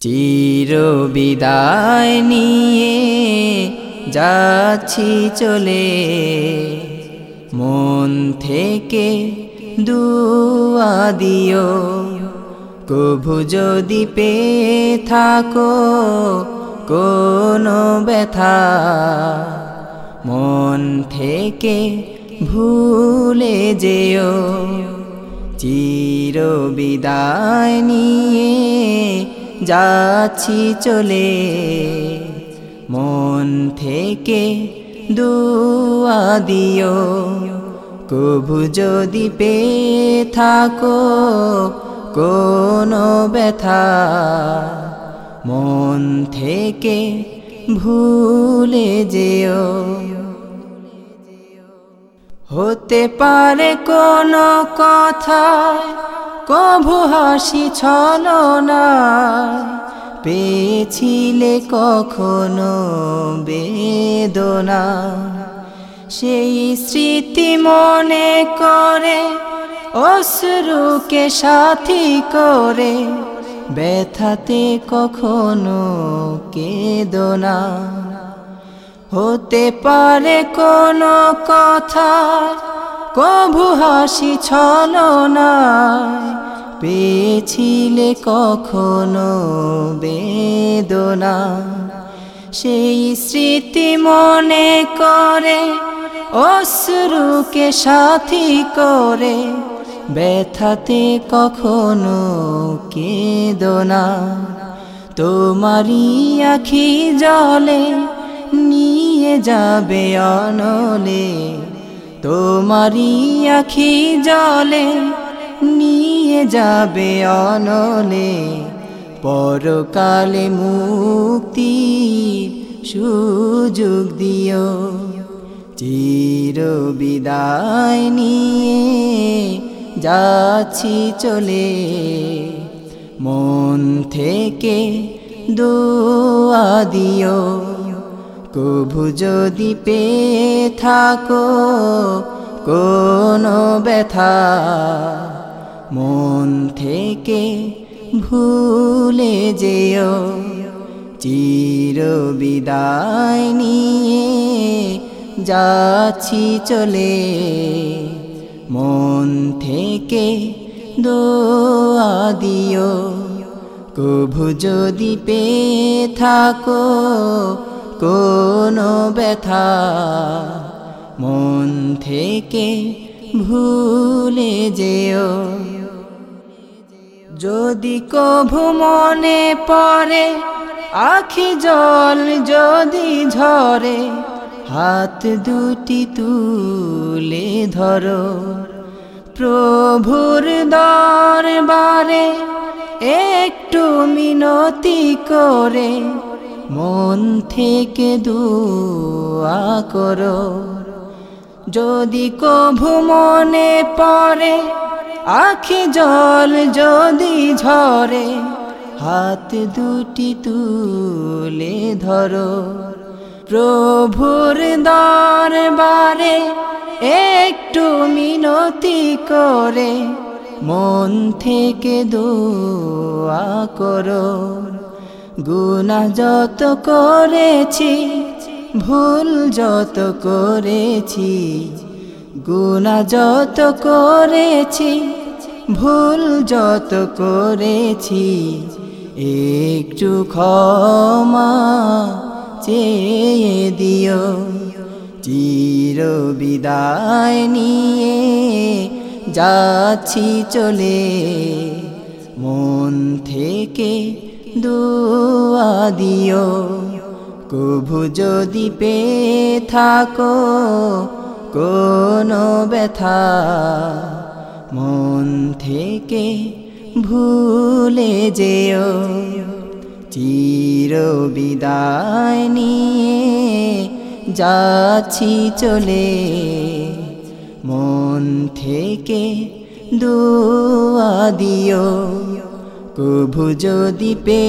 চির বিদায় নিয়ে যাচ্ছি চলে। মন থেকে দুয়া দিও, কভু যদি পে থাকো কোনো ব্যথা। মন থেকে ভুলে যেও চির বিদায় নিয়ে যাচ্ছি চলে। মন থেকে দুয়া দিও। কভু যদি পে থাকো, কোনো ব্যথা। মন থেকে ভুলে যেও। হতে পারে কোনো কথা কভু হাসি ছল না পেয়েছিলে কখনো বেদনা। সেই স্মৃতি মনে করে, অশ্রুকে সাথী করে, ব্যথাতে কখনো কেদনা। হতে পারে কোনো কথা কভু হাসি ছল না পেয়েছিলে কখনো বেদনা? সেই স্মৃতি মনে করে, অশ্রুকে সাথী করে, ব্যথাতে কখনো কেদনা তোমারই আখি জলে নিয়ে যাবে অনলে, তোমারই আখি জলে নিয়ে যাবে অনলে। পরকালে মুক্তি সুযোগ দিও। চির বিদায় নিয়ে যাচ্ছি চলে। মন থেকে দোয়া দিও। কভু যদি পে থাকো কোনো ব্যথা মন থেকে ভুলে যেও, চির বিদায় নিয়ে যাচ্ছি চলে। মন থেকে দোয়া দিও, কভু যদি পে থাকো কোনো ব্যথা। মন থেকে ভুলে যেও। যদি কভু মনে পড়ে, আখি জল যদি ঝরে, হাত দুটি তুলে ধরো। প্রভুর দরবারে একটু মিনতি করে, মন থেকে দুয়া করো। যদি কভু মনে পড়ে, আখি জল যদি ঝরে, হাত দুটি তুলে ধরো। প্রভুর দরবারে একটু মিনতি করে, মন থেকে দোয়া করো। গুনা যত করেছি ভুল যত করেছি গুনা যত করেছি, ভুল যত করেছি, একটু ক্ষমা চেয়ে দিও চির বিদায় নিয়ে যাচ্ছি চলে। মন থেকে দোয়া দিও। কভু যদি পে থাকো, কোনো ব্যথা মন থেকে ভুলে যেও। চির বিদায় নিয়ে যাচ্ছি চলে। মন থেকে দোয়া দিও। কভু যদি পে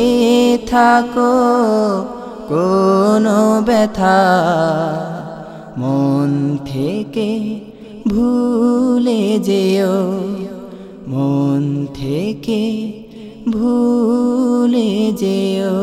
থাকো কোনো ব্যথা মন থেকে ভুলে যেও মন থেকে ভুলে যেও।